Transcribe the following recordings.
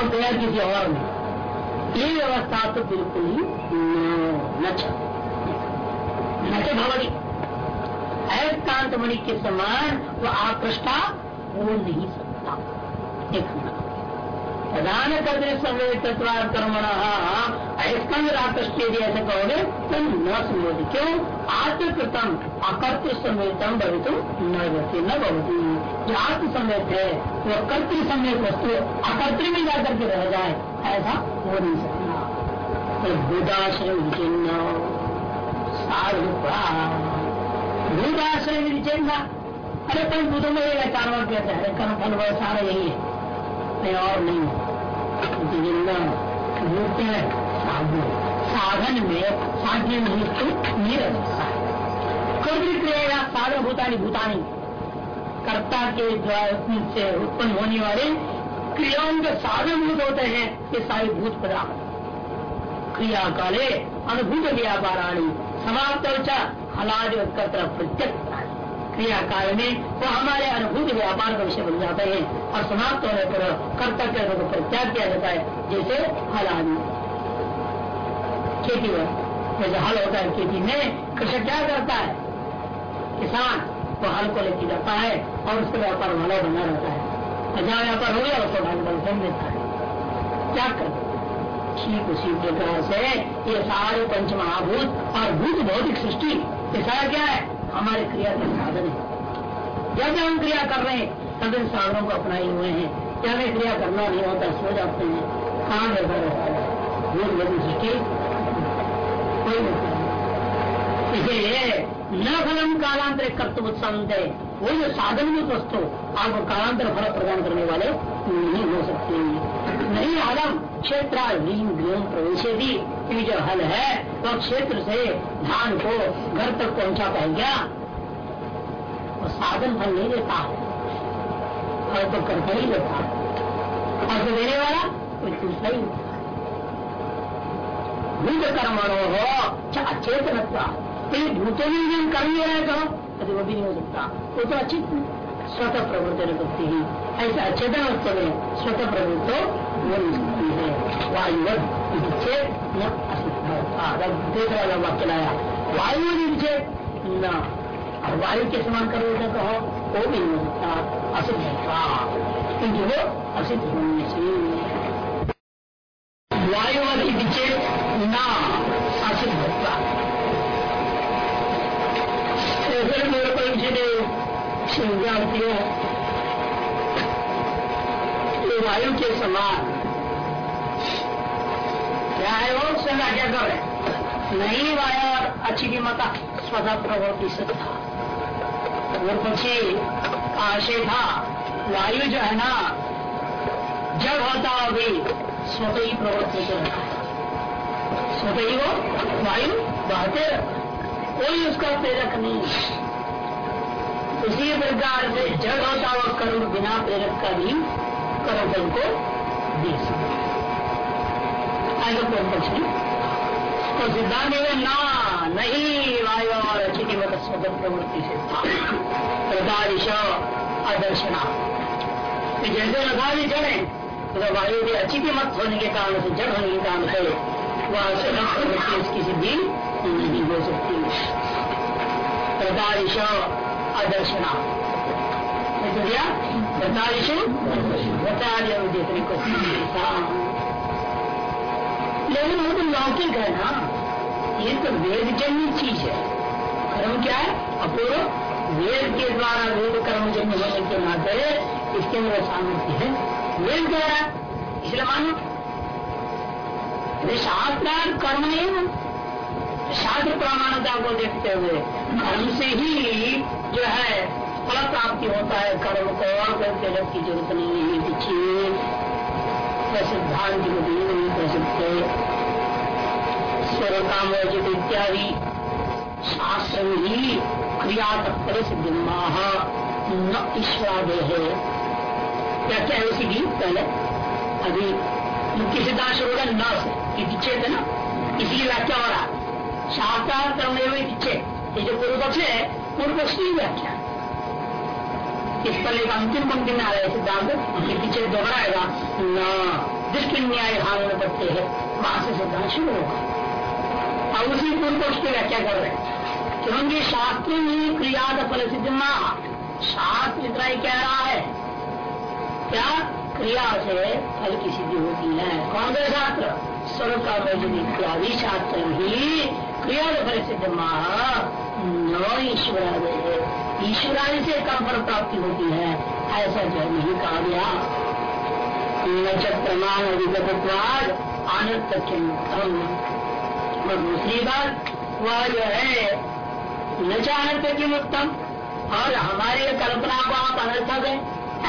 और गया किसी और में ये व्यवस्था तो बिल्कुल ही न भवरी। अयकांत मणि के समान वो आकृष्टा हो नहीं सकता। एक प्रधान कर समय तत्वार कर्मण आकृष्ट यदि ऐसे कहोगे तो न संयोजित क्यों? आत्मकृतम अकर्त समेतम भवितुम न गति न भवती। जो आत्म समेत है, वो कर्तृ समेत वस्तु, अकर्तृ में जाकर के रह जाए, ऐसा हो नहीं सकता। तो भूताश्रय विचिन्न भूताश्रय विचिन्न, अरे कोई भूतों में चारों कहते हैं कर्म फल सारा यही है। नहीं और नहीं ज़िंदा भूत है साधन साधन में साध्य नहीं तो निरस कर्म क्रिया साधन भूतानी भूतानी। कर्ता के से उत्पन्न होने वाले क्रियाओं के साधन भूत होते हैं, ये सारे भूत पदार्थ। क्रिया काले अनुभूत व्यापाराणी, समाप्त हलाज कर्ता प्रत्यक्ष। क्रिया काल में वो हमारे अनुभूत व्यापार का विषय बन जाते हैं और समाप्त होने पर कर्तव्य को प्रत्याग किया जाता है, जैसे हल आदि खेती जैसे हल होता है खेती में कृषक क्या करता है? किसान वो हल को लेके जाता है और उसका व्यापार वाला बना रहता है। जहाँ व्यापार हो गया, उसको कर फेंक देता है। क्या करते ठीक उसी प्रकार से ये सारे पंच महाभूत और भूत भौतिक सृष्टि, ये सारा क्या है? हमारे क्रिया के साधन है। जब हम क्रिया कर रहे हैं, तब इन साधनों को अपनाए हुए हैं। क्या हमें क्रिया करना नहीं होता, सो जाते हैं। कहाँ निर्भर रहता है सृष्टि कोई इसलिए न फलम कालांतर कर्तव्य उत्संत है। वो जो साधन वस्तु आपको कालांतर फल प्रदान करने वाले नहीं हो सकते नहीं आलम क्षेत्र प्रवेश भी जो हल है तो क्षेत्र से धान को घर तक पहुँचा पाए क्या वो साधन फल नहीं देता फल तो करता ही देता और तो देने वाला कोई दूसरा ही भूत कर्मणो हो अचेतन भूतों में भी कर लिया है तो कभी वो भी नहीं हो सकता वो तो अचित स्वतः प्रवृत्ति करती ही ऐसे अचेतन वस्तु में स्वतः प्रवृत्त वो सकती है वायुवत देख रहा वाक्य लाया, वायु निचेत न। वायु के समान करो तो कहो, वो भी नहीं हो सकता असिद्ध था क्योंकि वो असिद्ध होने से वायु वाली विचेत न असिद्ध होता। फिर मेरे को इसलिए विद्यार्थियों वायु के समान। क्या है वो? सदा क्या कर नहीं, वायु, अच्छी की मता स्वतः प्रवृत्ति सिद्धा और पक्षी आशय था। वायु जो है ना, जब होता अभी स्वतः ही प्रवृत्ति रहता है। स्वतः ही वो वायु बहते कोई उसका प्रेरक नहीं उसी प्रकार से जड़ होता हुआ कर्म बिना प्रेरक का भी कर्म को दे सकता आगे कोई पक्ष नहीं तो सिद्धांत ना, नहीं, वायु और अचिति मत स्वतंत्र प्रवृत्ति से। था अदर्शना। जैसे लखावी जड़े तो वायु के अचिति मत होने के कारण से जड़ होने के कारण से वह स्वतंत्र प्रवृत्ति इसकी सिद्धि नहीं हो सकती। प्रकाश अदर्शना। तो को लेकिन वो तो लौकिक है ना ये तो वेद जन्य चीज़ है कर्म क्या है अपूर्व वेद के द्वारा वेद कर्म जन्य होने के नाते इसके अंदर सामर्थ्य है वेद कह रहा इसलिए मानो शास्त्रार्थ कर्म नहीं है शास्त्र प्रमाणता को देखते हुए कर्म से ही जो है फल प्राप्ति होता है कर्म को और कोई प्रेरक की ज़रूरत नहीं है पीछे सिद्धांत को भी नहीं सकते स्वर कामोचित इत्यादि शास्त्र ही क्रिया तत्पर सिद्धि न ईश्वरादे है। क्या क्या है उसी की पहले? अभी मुख्य सिद्धांत शुरू होगा न से विच्छेद है ना? इसलिए व्याख्या हो रहा शास्त्रार्थ करने हुए विच्छेद ये जो पूर्व पक्ष है पूर्व पक्ष की व्याख्या। इस पर एक अंतिम पंक्ति में आ रहा है सिद्धांत, कि पीछे दोहराएगा न दृष्टि न्याय हान पत्ते है, वहाँ से सिद्धांत शुरू होगा। और उसी पूर्व को उसकी व्याख्या कर रहे हैं। क्योंकि शास्त्र में क्रिया फल सिद्ध ना, शास्त्र इतना ही कह रहा है। क्या? क्रिया से फल की सिद्धि होती है। कौन सा शास्त्र? स्वर्ग का वैजनी इत्यादि शास्त्र ही क्रिया फल सिद्ध न ईश्वरादय ईश्वरादि से कम फल प्राप्ति होती है। ऐसा जो नहीं कहा गया। प्रमाण अधिगतवाद आनंद और दूसरी बात, वह जो है, न चाहते किम उत्तम, और हमारे कल्पना को आप अनर्थक है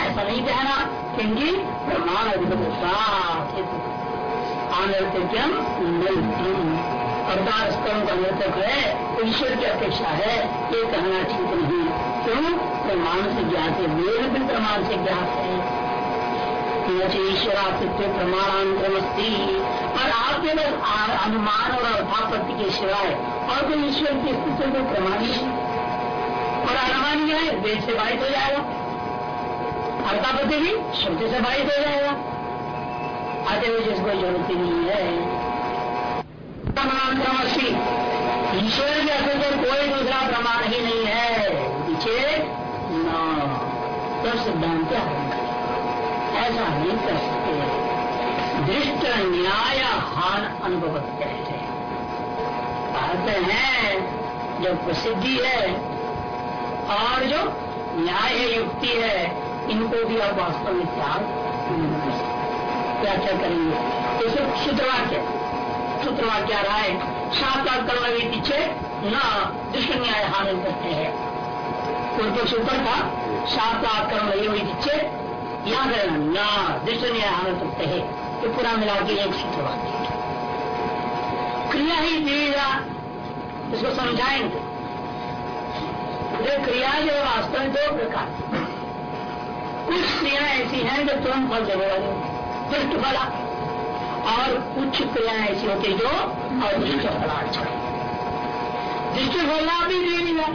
ऐसा नहीं कहना क्योंकि प्रमाण अनर्थक्यम अवतार स्तंभ का अनर्थक है। ईश्वर की अपेक्षा है, ये कहना ठीक नहीं क्यों प्रमाण से ज्ञात है वेद भी प्रमाण से ज्ञात है। ईश्वरास्तित्व प्रमाणांतरमस्ती। और आपके बस अनुमान और अर्थापत्ति के सिवाय और कोई ईश्वर की स्थिति को प्रमाण नहीं और अनुमान क्या है, वेद से बाधित हो जाएगा। अर्थापत्ति भी श्रुति से बाधित हो जाएगा। अतः जिसको ज़रूरत नहीं है। प्रमाणांतरमस्ती। ईश्वर के अस्तित्व कोई दूसरा प्रमाण ही नहीं सिद्धांत क्या ऐसा नहीं कर सकते। दृष्ट न्याय हान अनुभव कहते हैं। जो प्रसिद्धि है, और जो न्याय युक्ति है, इनको भी आप वास्तव में त्याग क्या क्या करेंगे। जैसे सूत्रवाक्य सूत्रवाक्य आ रहा है साक्षात कर्म भी पीछे न दृष्ट न्याय हानि करते हैं। पूर्व पक्ष था साक्षात कर्म ये हुई पीछे यहाँ करना न, दृष्ट न्याय हानि करते है ये पूरा मिला के एक सूत्रवाक्य क्रिया ही देगा इसको समझाएँगे। क्रिया जो वास्तव में दो प्रकार कुछ क्रिया ऐसी हैं जो तुरंत फल देने वाली दृष्ट फला। और कुछ क्रिया ऐसी होती जो अदृष्ट फलार्थ दृष्ट फला भी दे दिया।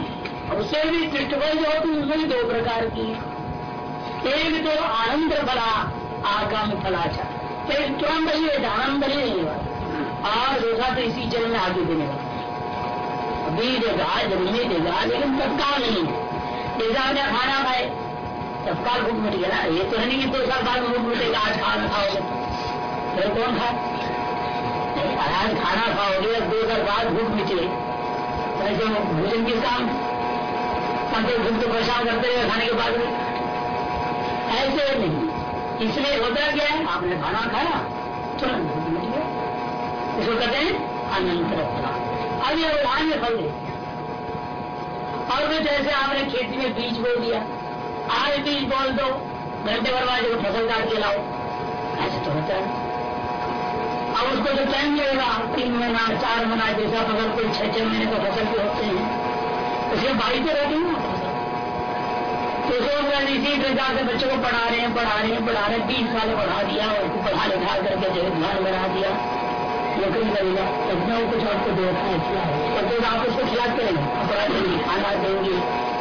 उससे भी दृष्ट फल जो होती है उसमें भी दो प्रकार की। एक तो आनंद फला आगामी फलाचार एक तुरंत ही आनंद ही देने वाला। और दूसरा तो इसी जन्म में आगे देने वाला। अभी देगा जमीने देगा लेकिन तत्काल नहीं। जैसा आपने खाना खाए, तत्काल भूख मिट गया ना। ये तो है नहीं कि दो साल बाद भूख मिटेगा, आज खाना खाओगे। फिर कौन खाए? आज खाना खाओगे, दो साल बाद भूख मिटे। ऐसे भोजन किस काम सबको भूख तो परेशान करते रहे खाने के बाद में ऐसे नहीं। इसलिए होता क्या है? आपने खाना खाया? तुरंत गया इसको कहते हैं अनंतर अब ये उड़ान में फल दे और फिर जैसे आपने खेती में बीज बोल दिया। आज बीज बोल दो घंटे भर बाद फ़सल काट के लाओ। ऐसे तो होता है। अब उसको जो टाइम लगेगा तीन महीना, चार महीना जैसा फ़सल कोई छह छह महीने का फ़सल भी होते हैं। उसके बाई तो रहती है तो उसको इसी प्रकार से बच्चों को पढ़ा रहे हैं, पढ़ा रहे हैं, पढ़ा रहे हैं बीस साल पढ़ा दिया उसको पढ़ा लिखा करके जो ध्यान बना दिया। नौकरी करेगा तब कुछ आपको व्यवस्था खिलाए तब तो आप उसको खिला करेंगे। कपड़ा देंगे खाना देंगे।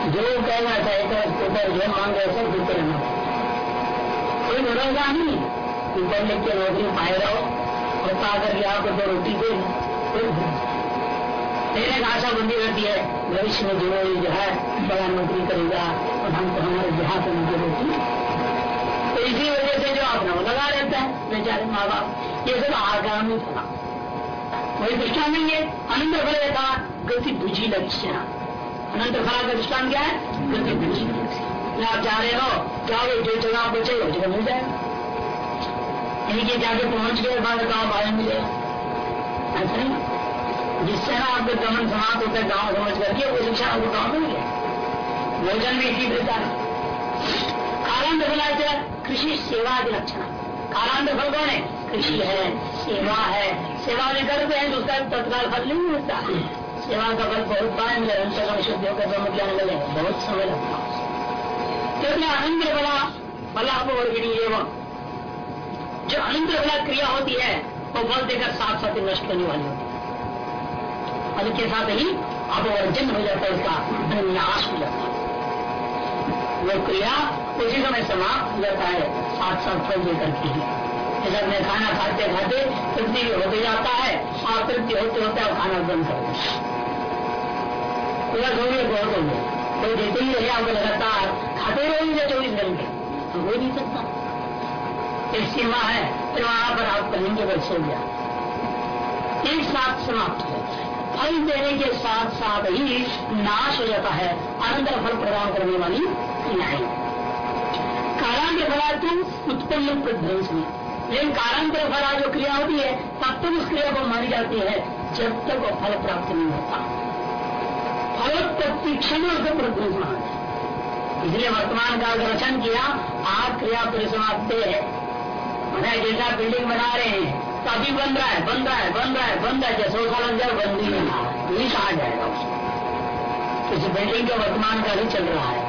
जो कहना चाहेगा उसके ऊपर जो मांगे सब देते रहना कोई भरोसा नहीं। ऊपर लिख के नौकरी पाए रहो, और पा करके आपको रोटी दे। मेरे आशा बंदी रहती है। भविष्य में जो जो है बड़ा नौकरी करेगा और हमको हमारे देहात में जो रोटी तो इसी वजह से जो अपना लगा रहता है, बेचारे माँ बाप ये सब आगामी फला वही दृष्टान नहीं है। अनंत फल था गति बुझी लक्ष्य। अनंत फला का दृष्टान क्या है? गति बुझी लक्ष्य। आप जा रहे हो जाओगे जो जगह चाहिए, वो जगह मिल जाएगा इनके जाके पहुँच गए बाद गाँव बाहर मिलेगा ऐसा नहीं। जिससे ना आपका गमन समाप्त होता है, गाँव समझ करके, वो शिक्षा आपको गाँव मिल गया भोजन भी इसी प्रकार कालांत फलाचा कृषि सेवा के लक्षण। कालांत फल कौन है? कृषि है, सेवा है। सेवा भी करते हैं तो उसका तत्काल फल नहीं मिलता। सेवा का फल बहुत बार मिले अंतगम शुद्धियों का ब्रह्म ज्ञान मिले, बहुत समय लगता। क्योंकि अनंत बला बला वर्गिणी एवं जो अनंत बला क्रिया होती है, वो फल देकर साथ साथ नष्ट होने वाली होती है। फल के साथ ही अपवर्जन हो जाता है उसका नाश हो जाता है वो क्रिया उसी समय समाप्त हो जाता है साथ साथ फल देकर के जैसे अपने खाना खाते खाते तृप्ति भी होते जाता है और तृप्ति होते होते आप खाना बंद कर पूरा बहुत हो गया देते ही रहे आपको लगातार खाते रहेंगे चौबीस घंटे तो हो नहीं सकता एक सीमा है फिर वहाँ पर आप कहेंगे बस हो गया एक साथ समाप्त हो फल देने के साथ साथ ही नाश हो जाता है। अनंतर फल प्रदान करने वाली क्रियाएँ कालांतर फलातु उत्पन्न प्रध्वंस में लेकिन कालांतर फला जो क्रिया होती है, तब तक उस क्रिया को मानी जाती है, जब तक वो फल प्राप्त नहीं होता। फलोत्पत्ति क्षण उसको प्रध्वंस माना इसलिए वर्तमान का रचन किया आप क्रिया परिसमाप्त है। बिल्डिंग बना रहे हैं। तो अभी बन रहा है, बन रहा है, बन रहा है, बन रहा है, जैसे साल लग जाए बंद ही नहीं यही कहा जाएगा उसको। इस बिल्डिंग के वर्तमान का ही चल रहा है,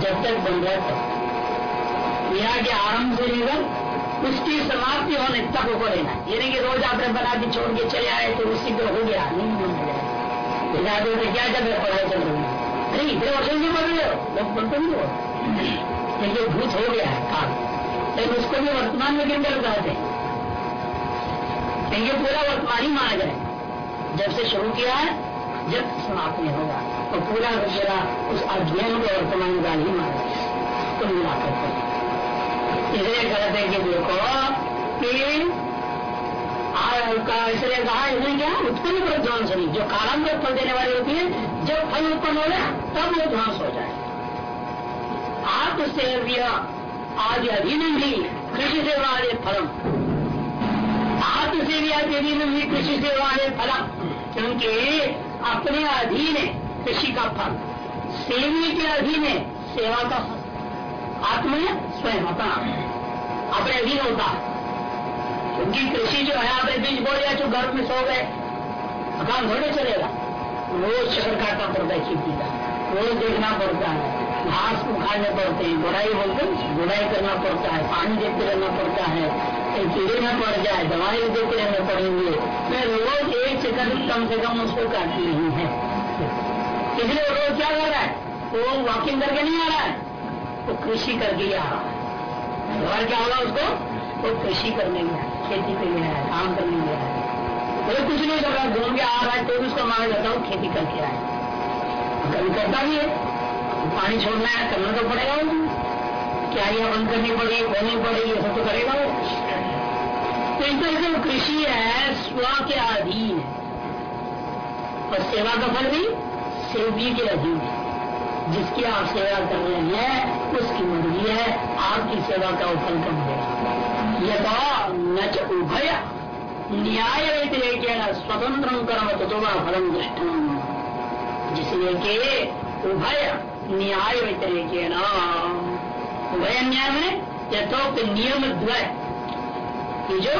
जब तक बन रहा है तब क्रिया के आरंभ से लेकर उसकी समाप्ति होने तक को लेना ये नहीं कि रोज आपने बना के छोड़ के चले आए तो उसी को हो गया, नहीं बन गया तो क्या जब पढ़ाई चल रही है। अरे, इतने से बढ़ रहे हो, लोग बनते नहीं हो लेकिन भूत हो गया है काम लेकिन उसको भी वर्तमान में गिन कर कहते हैं? ये पूरा वर्तमान ही माना जाए जब से शुरू किया है, जब समाप्त नहीं होगा। तो पूरा का पूरा उस अध्ययन को वर्तमान काल ही माना तो मिला करते इसलिए कहते हैं कि देखो, कि इसलिए कहा इसने क्या? उत्पन्न पर नहीं। जो कालांतर फल देने वाली होती है, जब फल उत्पन्न हो जाए, तब वो ध्वंस हो जाए। आप आत्मसेव्य आदि अधीन भी कृषि से वाले फलम। आत्म सेविया देवी कृषि सेवा है फल। क्योंकि अपने अधीन है कृषि का फल। सेवी के अधीन है सेवा का फल। आत्म स्वयं अपना अपने अधीन होता। है क्योंकि कृषि जो है, आपने बीज बोल दिया जो घर में सो गए, काम थोड़े चलेगा। रोज चक्कर काटना पड़ता है खेती का रोज देखना पड़ता है। घास उखाड़ने पड़ते हैं, गुड़ाई बोलते बुराई करना पड़ता है, पानी देते रहना पड़ता है कहीं कीड़े न पड़ जाए, दवाई देते रहने पड़ेंगे। मैं रोज एक चक्कर कम से कम उसको काटती नहीं है। इसलिए वो रोज क्या कर रहा है? वो वॉकिंग करके नहीं आ रहा है। वो कृषि करके ही आ रहा है और क्या होगा उसको? वो कृषि करने गया, खेती के लिए है काम करने गया। है तो कुछ नहीं कर रहा, घूम के आ रहा है तो भी उसका माना जाता हूँ, खेती करके आए कभी करता भी है। पानी छोड़ना है, करना तो पड़ेगा। क्या यह बंद करनी पड़ेगी खोलनी पड़ेगी सब तो करेगा। वो तो इस तरह से कृषि है, स्व के अधीन है। और सेवा का फल भी सेवी के अधीन है। जिसकी आप सेवा कर रहे हैं, उसकी मर्ज़ी है, आपकी सेवा का फल कम देगा यथा न उभय, न्याय स्वतंत्र कर्म तो फलम दृष्टम जिसलिए के उभय न्याय व्यतिरेक उभय न्याय में यथोक्त नियम द्वय जो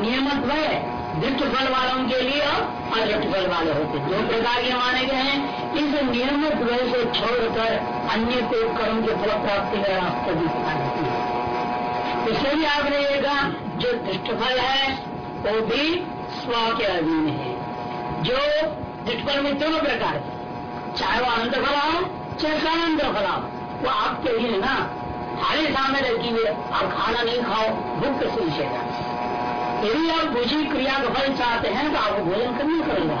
नियम द्वय दृष्ट फल वालों के लिए और अदृष्ट फल वाले होते दो प्रकार के माने गए हैं। इस नियम द्वय से छोड़कर अन्य को कर्म के फल प्राप्ति का रास्ता दिखता है इसलिए भी ये कहा जो दृष्ट फल है, वो भी स्व के अधीन है। जो दृष्ट फल में दोनों प्रकार चाहे वो अनंत फल हो चाहे सानंद फला हो वो आपके ही है ना थाली सामने रखी हुई आप खाना नहीं खाओ, भूख कैसे विषेगा यदि आप बुझी क्रिया का फल चाहते हैं तो आपको भोजन करना पड़ेगा।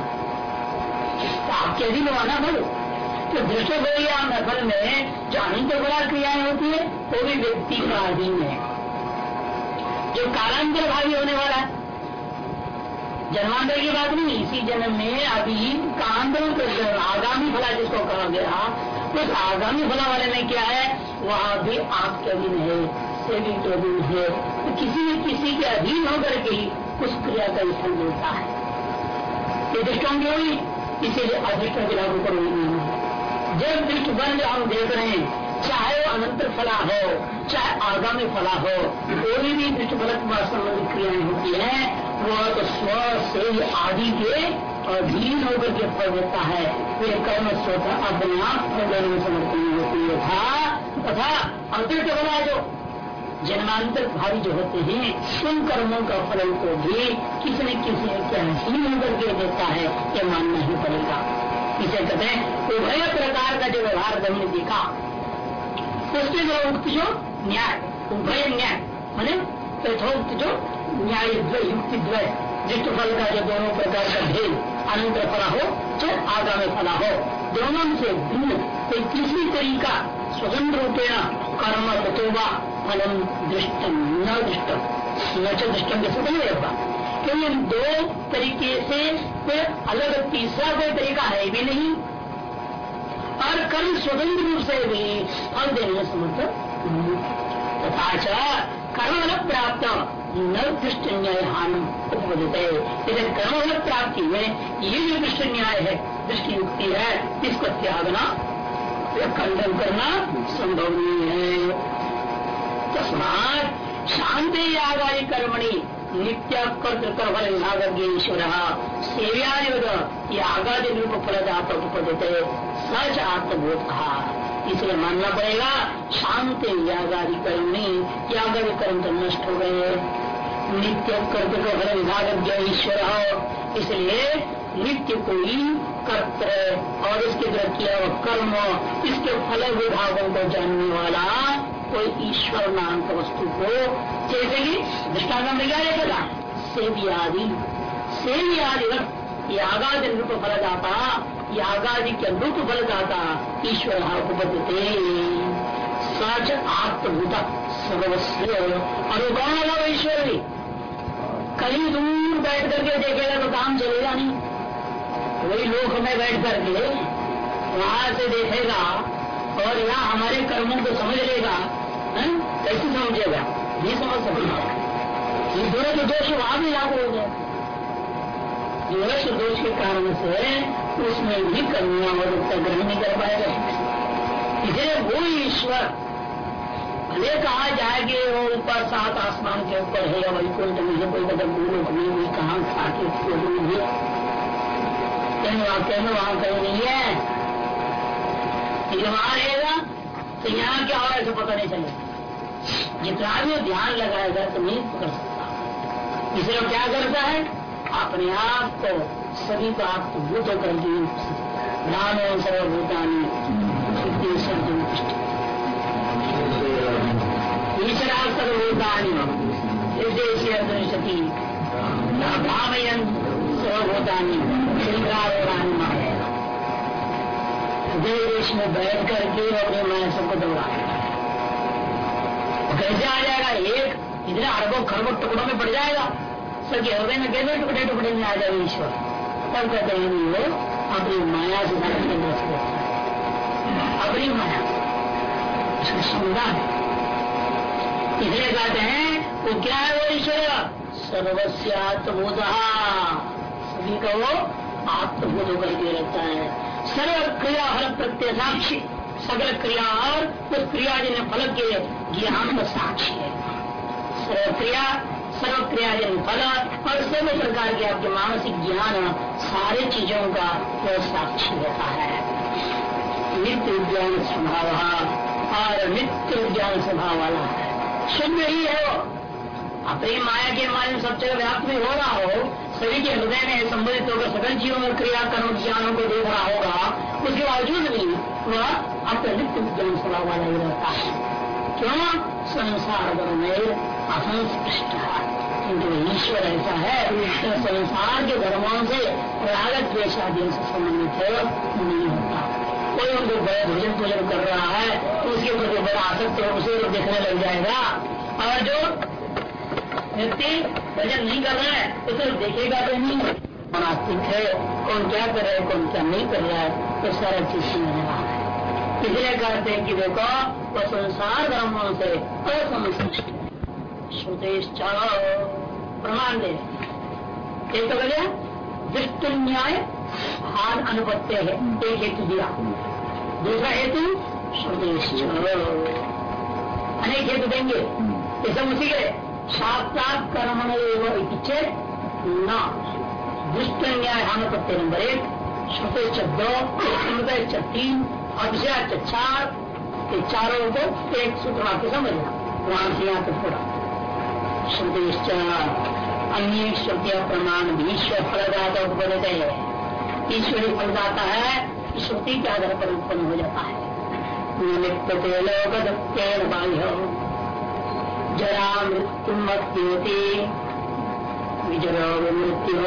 तो आपके अधीन आना फल। तो दृष्ट हो या फल में जो अनंत फला क्रियाएँ होती है, वो भी व्यक्ति का अधीन है। जो कालांतर भावी होने वाला है। जन्मांतर की बात नहीं, इसी जन्म में अभी कांतर आगामी फला जिसको कहा गया उस आगामी फला वाले में क्या है, वह भी आपके अधीन है सेवी के अधीन है। तो किसी न किसी के अधीन होकर के उस क्रिया का स्थल मिलता है। ये दृष्टों की हुई इसीलिए अदृष्टों की लागू करो जब दृष्ट बन जो हम देख रहे हैं, चाहे वो अनंत फला हो, चाहे आगामी फला हो, कोई भी दृष्ट फलक संबंधित क्रियाएँ होती है, वह तो स्व से आदि के अधीन होकर के फल देता है ये कर्म स्वतः अपने आप फल देने में समर्थन होती है था, तथा अतिरिक्त फला जो जन्मांतर भावी जो होते हैं, उन कर्मों का फल को भी किसी न किसी के अधीन होकर के देता है, ये मानना ही पड़ेगा। इसे कहते हैं, उभय प्रकार का जो व्यवहार हमने देखा, उसके जो उक्त जो न्याय, उभय न्याय, मैंने यथोक्त जो न्याय युक्ति, द्वय दृष्ट फल का जो दोनों प्रकार का भेद अनंतर फला हो, चाहे आगामी फला हो। दोनों से भिन्न कोई किसी तरीका स्वतंत्र रूपेण कर्म तथोवा फलम दृष्टम न दृष्टम न दृष्टम के नहीं होगा। क्योंकि दो तरीके से अलग तीसरा कोई तरीका है भी नहीं, और कर्म स्वतंत्र रूप से भी फल देने में समर्थ तथा कर्म न प्राप्त न दृष्ट न्याय हानि उपदित है कर्म प्राप्ति में। ये जो दृष्ट न्याय है दृष्टि युक्ति है, इसको त्यागना, या खंडन करना संभव नहीं है। तस्मात शांति यागादि कर्मणी, नित्य कर्तृकर्मल विभाग ईश्वर सेव्यायुग यागादि रूप फलदात उपदित सच आत्मभूत कहा इसलिए मानना पड़ेगा, शांति कर्म नहीं, यागादि कर्म तो नष्ट हो गए नित्य कर्तव्य को फल विभाग ईश्वर हो, इसलिए नित्य कोई कर्त और इसके द्वारा किया हुआ कर्म, इसके फल विभागों को जानने वाला कोई ईश्वर नाम का वस्तु को, जैसे कि दृष्टांत में क्या रहेगा सेवी आदि सेवी आदि रूप फल जाता यागादि के अनुरूप फल दाता ईश्वर उपपद्यते सच आत्मभूत सर्वस्व कौन होगा ईश्वर। भी कहीं दूर बैठ करके देखेगा तो काम चलेगा नहीं। वही लोक में बैठ करके वहाँ से देखेगा और यहाँ हमारे कर्मों को समझ लेगा कैसे समझेगा? नहीं समझ सकता ये दोनों के दोष वहाँ भी लागू हो गए। दोष दोष के कारण से उसमें भी कन्या और उत्तर ग्रहण नहीं कर पाएगा। इसलिए वो ईश्वर, भले कहा जाए कि वो ऊपर सात आसमान के ऊपर है, या वैकुंठ में है, कोई कदम लोग नहीं हुई कहा खाके नहीं है। कहीं वहाँ कहीं वहाँ नहीं है। वहाँ रहेगा तो यहाँ क्या हो ऐसा पता नहीं चलेगा। जितना भी ध्यान लगाएगा तो नहीं कर सकता। इसलिए क्या करता है? अपने आप को सभी को आप भूत कर दिए। नाम एवं सर्वभूतानी ईश्वरा सर्वभूतानी निर्देशी भावयन सर्वभूतानी श्रृंगारोरानी देश में बैठ करके अपने माया सबको दौड़ा। कैसे आ जाएगा, एक इतने अरबों खरबों टुकड़ों में पड़ जाएगा। सबके हृदय में कैसे टुकड़े टुकड़े में आ जाए ईश्वर। तब कहते हैं वो अपनी माया से धर्म के अपनी माया। इसलिए कहते हैं, वो क्या है वो ईश्वर? सर्वस्यात्मभूत सभी का वो आत्मभूत होकर के रहता है। सर्व क्रिया हर प्रत्यय साक्षी। सकल क्रिया और उस क्रिया जिन्हें फल के ज्ञान का साक्षी है। सर्व क्रिया सर्व क्रियाजन फल और सभी प्रकार के आपके मानसिक ज्ञान सारे चीज़ों का वो साक्षी रहता है। नित्य विज्ञान स्वभाव और नित्य विज्ञान स्वभाव वाला है। शुद्ध ही है? अपनी माया के माध्यम सब जगह व्याप्त हो रहा हो, सभी के हृदय में संबंधित होकर सकल जीवों और क्रिया कर्म ज्ञानों को देख रहा होगा, उसके बावजूद भी वह अपने नित्य विज्ञान स्वभाव वाला ही रहता है। क्यों? संसार में असंस्पृष्ट क्योंकि ईश्वर ऐसा है तो संसार के धर्मों से रागत द्वेशादियों से संबंधित नहीं होता कोई उनको बड़े भोजन पूजन कर रहा है तो उसके प्रति बड़ा आसक्त है उसे तो देखने लग जाएगा और जो व्यक्ति भजन नहीं कर रहा है उसे तो देखेगा तो नहीं कौन आस्तिक है कौन क्या कर रहा है कौन क्या नहीं कर रहा है तो सारा चीज़ समझ रहा है इसलिए कहते हैं कि देखो वो संसार धर्मों से असंश्लिष्ट श्रुतेश्च प्रमाण दे। एक तो बोले दृष्ट न्याय हान अनुपत्य है एक हेतु दिया। दूसरा हेतु श्रुतेश अनेक हेतु देंगे। ये सब उसी के साक्षात कर्म चेत न। दृष्ट न्याय हानुपत्य नंबर एक श्रुतेश दो श्रुतेश तीन अभिषेक चार चारों को एक सूत्र वाक्य समझना। वहाँ से यहाँ तक थोड़ा। श्रुतिश्च अन्य श्रुतिया प्रमाण भी ईश्वर फलदाता उत्पन्न है। ईश्वरी फलदाता है श्रुति के आधार पर उत्पन्न हो जाता है। लोकदत्तेन बाह्य। जरा मृत्यु मृत्युति विजरो मृत्यु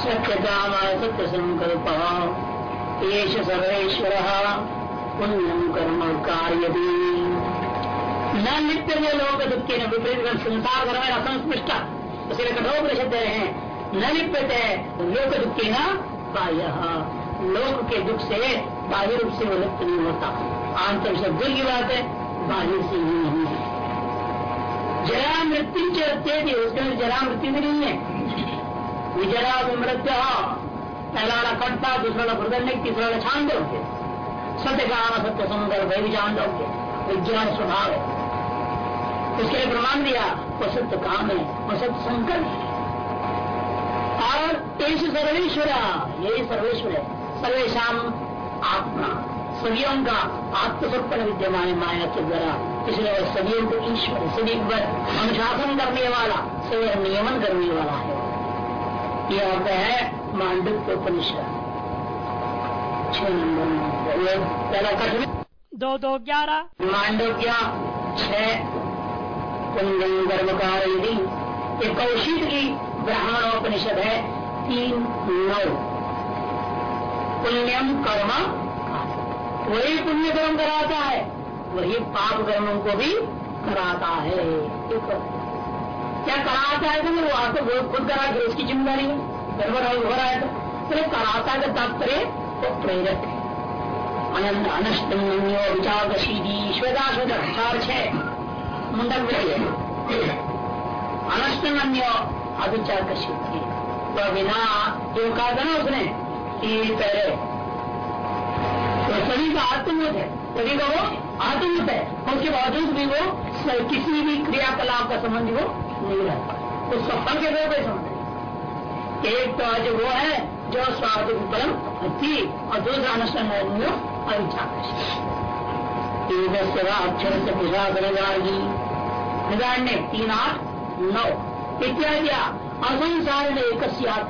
सत्यकाम सत्य संकल्प एष सर्वेश्वर। पुण्यम कर्म कार्य न नित्य लोक दुख न विपरीत संसार कर्म असंस्पृष्ट उसके कठोर परिषद दे रहे हैं। न लिप्यते लोक दुख न बाह्य। लोक के दुख से बाह्य रूप से वो लिप्त नहीं होता। आंतर से दिल की बात है, बाह्य से ही नहीं। है जरा मृत्यु चलते थी उसके अंदर जरा मृत्यु भी नहीं है। विजरा मृत्यु पहला वाला कटता, दूसरा वाला प्रदंड तीसरा वाला छान दोगे सत्य काम सत्य सुंदर वह भी जान दोगे विज्ञान स्वभाव है। उसके लिए प्रमाण दिया। वो सत्य काम है वो सत्य संकल्प है। और ऐसे सर्वेश्वर यही सर्वेश्वर है। सर्वेशम आत्मा सदियों का आत्मसत्पन विद्यमान माया के द्वारा। इसलिए वह सदियों को ईश्वर सदी पर अनुशासन करने वाला सभी नियमन करने वाला है। यह होता है मांडव उपनिषद। छह नंबर पहला कठिन दो दो ग्यारह। मांडव्य छह पुण्यम कर्मकार यदि ये कौशिक की ब्राह्मणोपनिषद है, तीन नौ। पुण्यम कर्म वही पुण्य कर्म कराता है, वही पाप कर्मों को भी कराता है। क्या कराता है तो वो आपको तो खुद करा के उसकी ज़िम्मेदारी है। गड़बड़ हो रहा है तो। कराता का तात्पर्य वो प्रेरक है। अनंत अनष्टम विचार श्वेता श्वेता चार छह मुंडक में अनष्टम अन्य अभिचार का कशी तो बिना जो कहा था ना उसने कि पहले तो सभी का आत्मबोध है सभी का वो आत्मबोध है उसके बावजूद भी वो किसी भी क्रियाकलाप का संबंध वो नहीं रहता उसका फल के कोई संबंध एक तो आज वो है जो स्वार्थ फलम थी और दूसरा अनुष्ठान अक्षर से पूजा करेगी निदान तीन आठ, नौ, इत्यादि असंसारण एक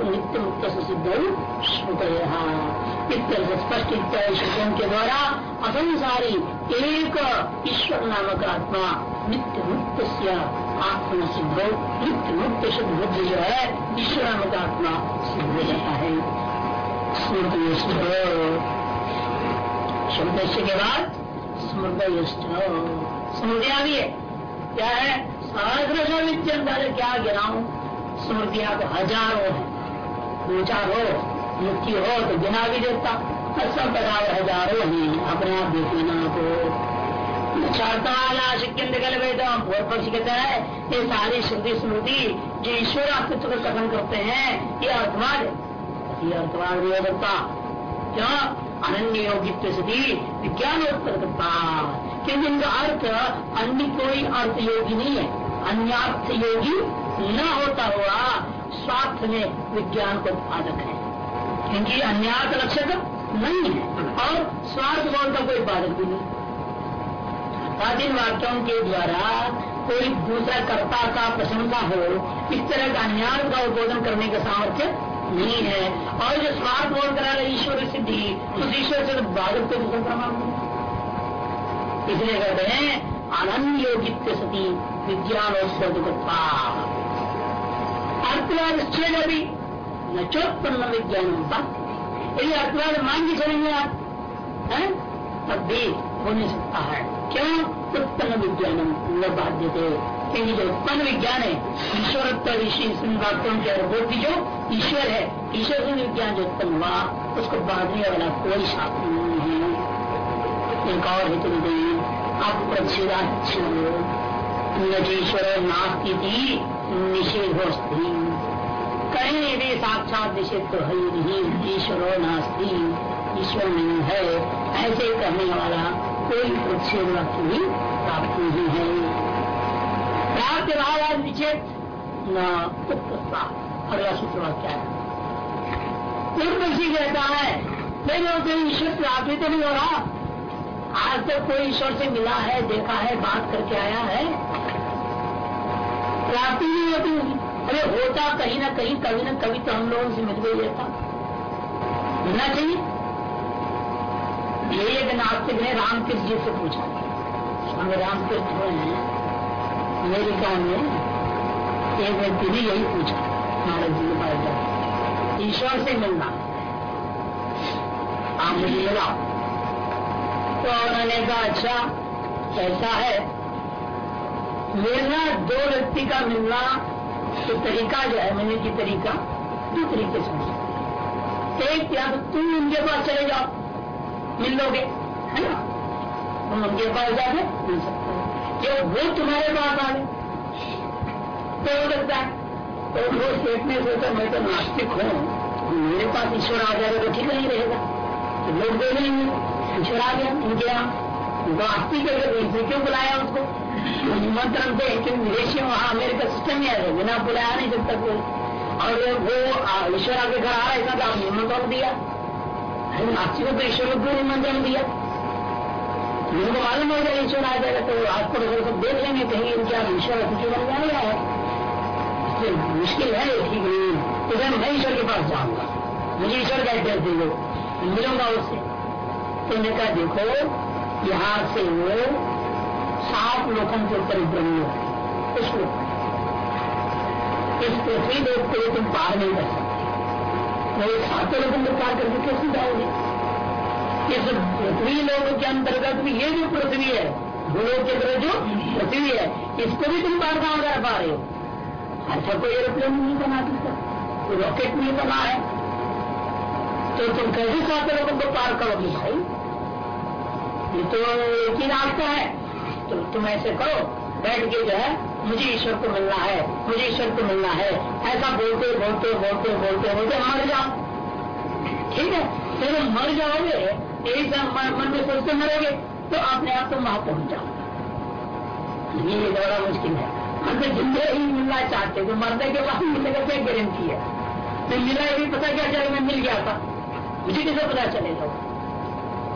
नित्य मुक्त सिद्ध इत्यादि स्पष्ट श्रुतों के द्वारा असंसारी एक ईश्वर नामक आत्मा नित्य मुक्त आत्मा सिद्ध नित्य मुक्त शुद्ध बुद्ध जो है, ईश्वर नामक आत्मा सिद्ध हो जाता है। स्मृत शब्द के बाद स्मृत स्मृतियाँ भी है क्या है? सहस्र विद्यंतर क्या गिराऊं? स्मृतियाँ तो हज़ारों है। दो चार हो मुक्ति हो तो बिना भी देता सब बराबर हज़ारों ही। अपने आप देख लेना पक्ष कहता है ये सारी श्रुति स्मृति जो ईश्वर अस्तित्व को कथन करते हैं, ये अर्थवाद ये अर्थवाद नहीं हो सकता। क्यों? अनन्य योगित्व स्थिति विज्ञान करता। क्योंकि इनका अर्थ अन्य कोई अर्थ योगी नहीं है। अन्यर्थ योगी न होता हुआ स्वार्थ में विज्ञान को उत्पादक है। क्योंकि अन्यर्थ लक्षक नहीं है और स्वार्थ बोल का कोई बाधक भी नहीं। इन वाक्यों के द्वारा कोई दूसरा कर्ता का प्रशंसा हो, इस तरह का अन्याय का उद्बोधन करने का सामर्थ्य नहीं है। और जो स्वार्थ बोल करा रहे ईश्वर सिद्धि, उस ईश्वर से तो बाधक को दूसरा प्रमाण इसलिए कहते हैं। अनन्य योगित्य सती विज्ञानोत्सव अर्थवाद छेद अभी। न चोत्पन्न विज्ञान यदि अर्थवाद मान के चलेंगे आप, है? तब भी हो नहीं सकता है। क्यों? उत्पन्न विज्ञान न बाध्य थे क्योंकि जो उत्पन्न विज्ञान है ईश्वर वाक्यों के अनुभूति जो ईश्वर है, ईश्वर से विज्ञान जो उत्पन्न हुआ, उसको बांधने वाला कोई शास्त्र नहीं है। एक और हेतु नहीं अप्रच्छेदाच्छेद ईश्वर नास्ती निषेधोस्ती कहीं यदि साक्षात निषेध तो है नहीं ईश्वरो नास्ती। ईश्वर नहीं है, ऐसे कहने वाला कोई प्रच्छेद वाक्य भी प्राप्त नहीं है। प्राप्त भाव निषेध न उत्पत्ता। अगला सूत्र वाक्य है। पूर्व कहता है नहीं ईश्वर प्राप्त तो नहीं हो रहा। आज तक तो कोई ईश्वर से मिला है, देखा है, बात करके आया है। प्राप्ति नहीं होती होगी अरे होता कहीं ना कहीं, कभी ना कभी तो हम लोगों से मिल गई रहता मिलना चाहिए? एक नास्तिक ने रामकृष्ण जी से पूछा। स्वामी रामकृष्ण हुए हैं अमेरिका में एक व्यक्ति ने यही पूछा, महाराज जी के पास ईश्वर से मिलना। आप मुझे मिलाओ तो उन्होंने कहा अच्छा ऐसा है? मिलना दो व्यक्ति का मिलना तो तरीका जो है, मिलने की तरीका दो तरीके से एक, या तो तुम उनके पास चले जाओ, मिल लोगे, है ना? तुम उनके पास जाके मिल सकते हो। वो तुम्हारे पास आ गए तो हो सकता है। तो वो देखने से तो मैं तो नास्तिक हूँ। मेरे पास ईश्वर आ जाएगा तो ठीक नहीं रहेगा। तो लोग बोलेंगे ईश्वर आ गया। इनके यहाँ उनको आस्तिक है क्यों बुलाया उसको? निमंत्रण थे क्योंकि विदेशी वहाँ अमेरिका सिस्टम ही है, बिना बुलाया नहीं सकता कोई और वो ईश्वर आगे घर आ रहा है तो आप निमंत्रण दिया। नास्तिकों को तो ईश्वर को क्यों निमंत्रण दिया? उनको मालूम हो जाएगा ईश्वर आ जाएगा तो आज को सब देख लेंगे कहीं इनके आप ईश्वर अतिथि बन जाएगा है। मुश्किल है ठीक नहीं। तो मैं ईश्वर के पास जाऊँगा। मुझे ईश्वर का एड्रेस दे दो मिलूँगा उससे। मैंने कहा देखो यहाँ से वो सात लोगों के ऊपर ब्रह्म है इस इस पृथ्वी लोग को तुम पार नहीं कर सकते। वो सातों लोगों को पार करके कैसे जाओगे? इस पृथ्वी लोग के अंतर्गत भी ये जो पृथ्वी है, भूलोक के अंदर जो पृथ्वी है, इसको भी तुम पार कहाँ कर पा रहे हो? अच्छा कोई एरोप्लेन नहीं बना सकता रॉकेट नहीं बना है। तो तुम कैसे सातों लोगों को पार करोगे भाई? ये तो एक ही है। तो तुम ऐसे करो, बैठ के जो है, मुझे ईश्वर को मिलना है, मुझे ईश्वर को मिलना है। ऐसा बोलते बोलते बोलते बोलते बोलते मर जाओ। ठीक है? फिर मर जाओगे, एक मन में सोचते मरोगे तो अपने आप तुम वहाँ पहुँच जाओ। ये बड़ा मुश्किल है। हम तो जिंदे ही मिलना चाहते तो मरने के बाद मिलने का क्या गारंटी है? तो मिला ही पता क्या चले मैं मिल गया था। मुझे कैसे पता चलेगा?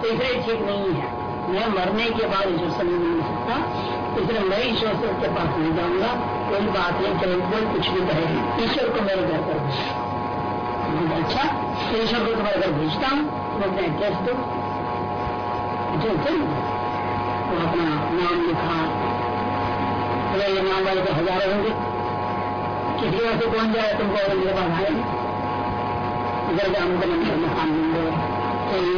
तो इसलिए ठीक नहीं है। मैं मरने के बाद ईश्वर से नहीं मिल सकता। इसलिए मैं ईश्वर से उसके पास नहीं जाऊँगा। कोई बात नहीं चले कोई कुछ भी कहे ईश्वर को मेरे घर पर अच्छा तो ईश्वर को तुम्हारे घर भेजता हूँ। तुम अपने एड्रेस दो जो तो अपना नाम लिखा। तो ये नाम वाले तो हज़ारों होंगे। किसी वजह से कौन जाए, तुमको मेरे पास आएँगे इधर जाऊँगा तो नंबर मकान नंबर तो ये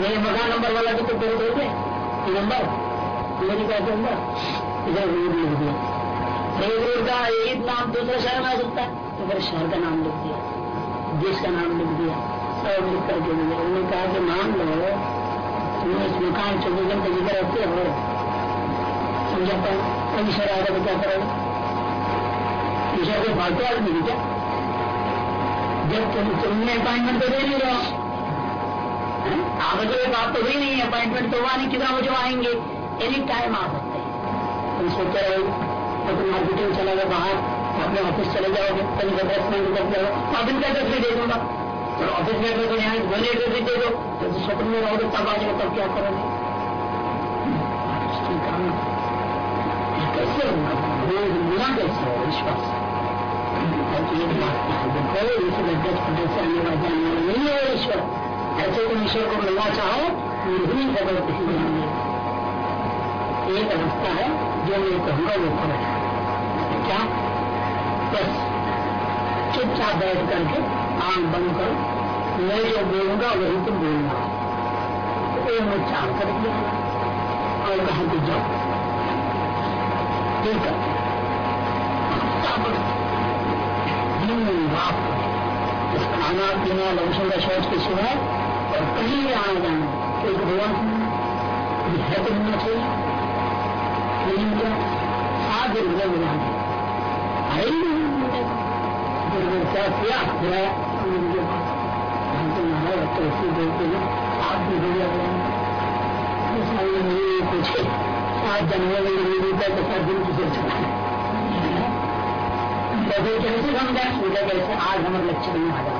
मेरे मकान नंबर वाला भी तो दे दोगे नंबर? मेरी क्या नंबर इधर रोड लिख दिया एक रोड का एक नाम दूसरे शहर में आ सकता है। तो मेरे शहर का नाम लिख दिया। देश का नाम लिख दिया। सब लिख करके उन्होंने कहा कि मान लो। तुमने इस मकान चौबीस घंटे जिधर रहते हो, समझा पाए कभी शहर आएगा तो क्या करोगे? ईश्वर के आदमी क्या? जब तुम तुमने अपॉइंटमेंट तो दे नहीं रहो आगे तो बात तो हुई नहीं है अपॉइंटमेंट तो हुआ नहीं, कितना मुझे आएँगे? एनी टाइम आ सकते हैं। तुम सोचे रहो तो तुम मार्केटिंग चला गया बाहर अपने ऑफ़िस चले जाओगे कहीं का दस मिनट कर जाओ ऑफ़िस का भी दे दूँगा तो ऑफ़िस में एड्रेस यहाँ घर एड्रेस भी दे दो तो स्वप्न में रहोगे, तब आ जाओ, तब क्या करोगे? कैसे मिला कैसे हो विश्वास? ये बात देखो, इस प्रदेश से आने वाला जानने वाला नहीं है ईश्वर। ऐसे तुम ईश्वर को मिलना चाहो नहीं खबर किसी जाएँगे एक रास्ता है, जो मैं कहूँगा वो करो क्या? बस चुपचाप बैठ करके आँख बंद करो। मैं जो बोलूँगा, वही तुम बोलना। तो मैं चार कर दिया। और कहा कि जाओ? ठीक है। खाना पीना लक्षण का शौच के सिवाय कहीं भी कोई भगवान है तो होना चाहिए नहीं क्या सात में मिला आए क्या किया हैं हो पूछे सात जनवरी तो दिन तो कैसे उनका कैसे आज हमारे लक्ष्य में आ आज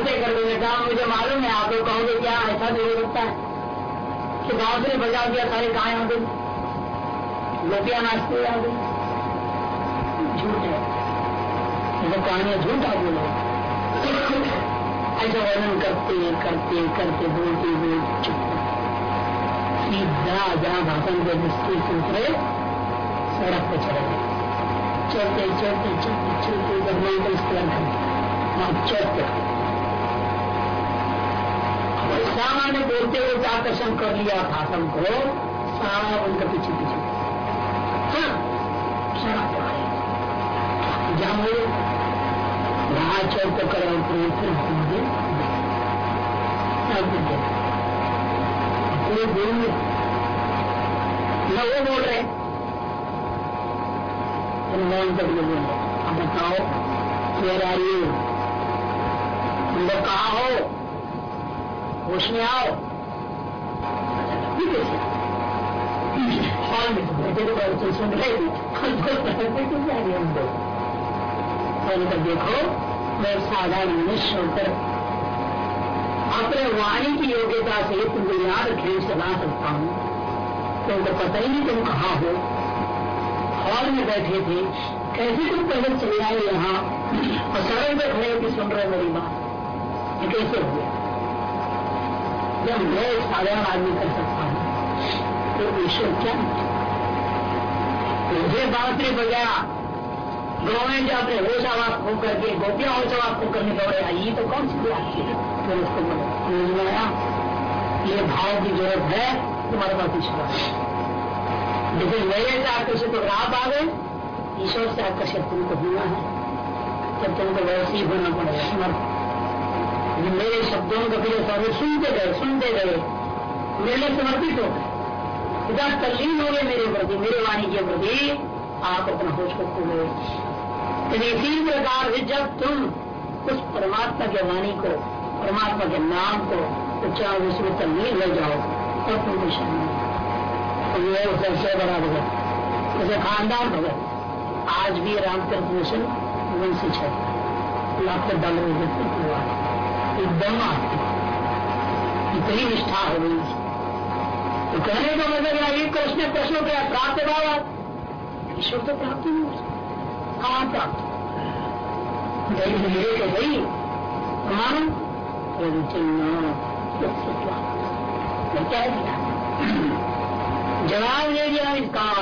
करने करते करते कहा मुझे मालूम है आप लोग कहोगे क्या ऐसा भी हो सकता है। कि गाँव से बजा दिया सारे गाय आ गई। लोटिया नाचते आ गई झूठ है। ये कहानियाँ झूठ आ बोले ऐसा वर्णन करते करते करते, बोलते बोलते सीधा जहाँ भाषण के दृष्टि से उतरे सड़क पर चले गए। चलते चलते चलते चलते को स्मरण करते वहाँ चलते सामान्य बोलते हुए आकर्षण कर लिया भाषण को सारा उनका पीछे पीछे। जहाँ वहाँ चौक कर पूरे बोल न वो बोल रहे मौन करके बोल रहे अब बताओ रही तुम कहा हो होश में आओ में तो देखो, मैं साधारण मनुष्य होकर अपने वाणी की योग्यता से तुमको याद रखने चला सकता हूँ। तुमको पता ही नहीं तुम कहा हो। हॉल में बैठे थे, कैसे तुम पहले चले आए यहाँ? और सड़क में खड़े होकर सुन रहे मेरी बात। कैसे हो गया? जब मैं साधारण आदमी कर सकता हूँ तो ईश्वर क्या मुझे बांसुरी बजाया गौएँ जो अपने होश आवाज़ खो करके गोपियाँ होश आवाज़ खो करने दौड़े ये तो कौन सी बात है फिर उसको आया ये भाव की ज़रूरत है। तुम्हारे पास ईश्वर लेकिन मेरे से आकर्षित तो आप आ गए ईश्वर से आकर्षित तुमको होना है। तब तुमको वैसे ही होना पड़ेगा समर्थ मेरे शब्दों का फिर स्वामी सुनते गए सुनते गए। मेरे लिए समर्पित हो इतना तल्लीन हो गए मेरे प्रति, मेरे वाणी के प्रति। आप अपना होश को गए इसी प्रकार से जब तुम उस परमात्मा के वाणी को, परमात्मा के नाम को उच्चारण उसमें तल्लीन हो जाओ, तब तो तुमको शामिल ये सबसे बड़ा भगत, उसे खानदान भगत। आज भी रामचंद्र मिशन वंशी है लाखों डॉलर हुआ। एकदम आती इतनी निष्ठा हो गई तो कहने का मतलब ये कृष्ण प्रश्नों के प्राप्त भाव ईश्वर तो प्राप्त नहीं कहाँ प्राप्त? तो भाई प्रमाण क्या दिया। जवाब दे दिया इसका।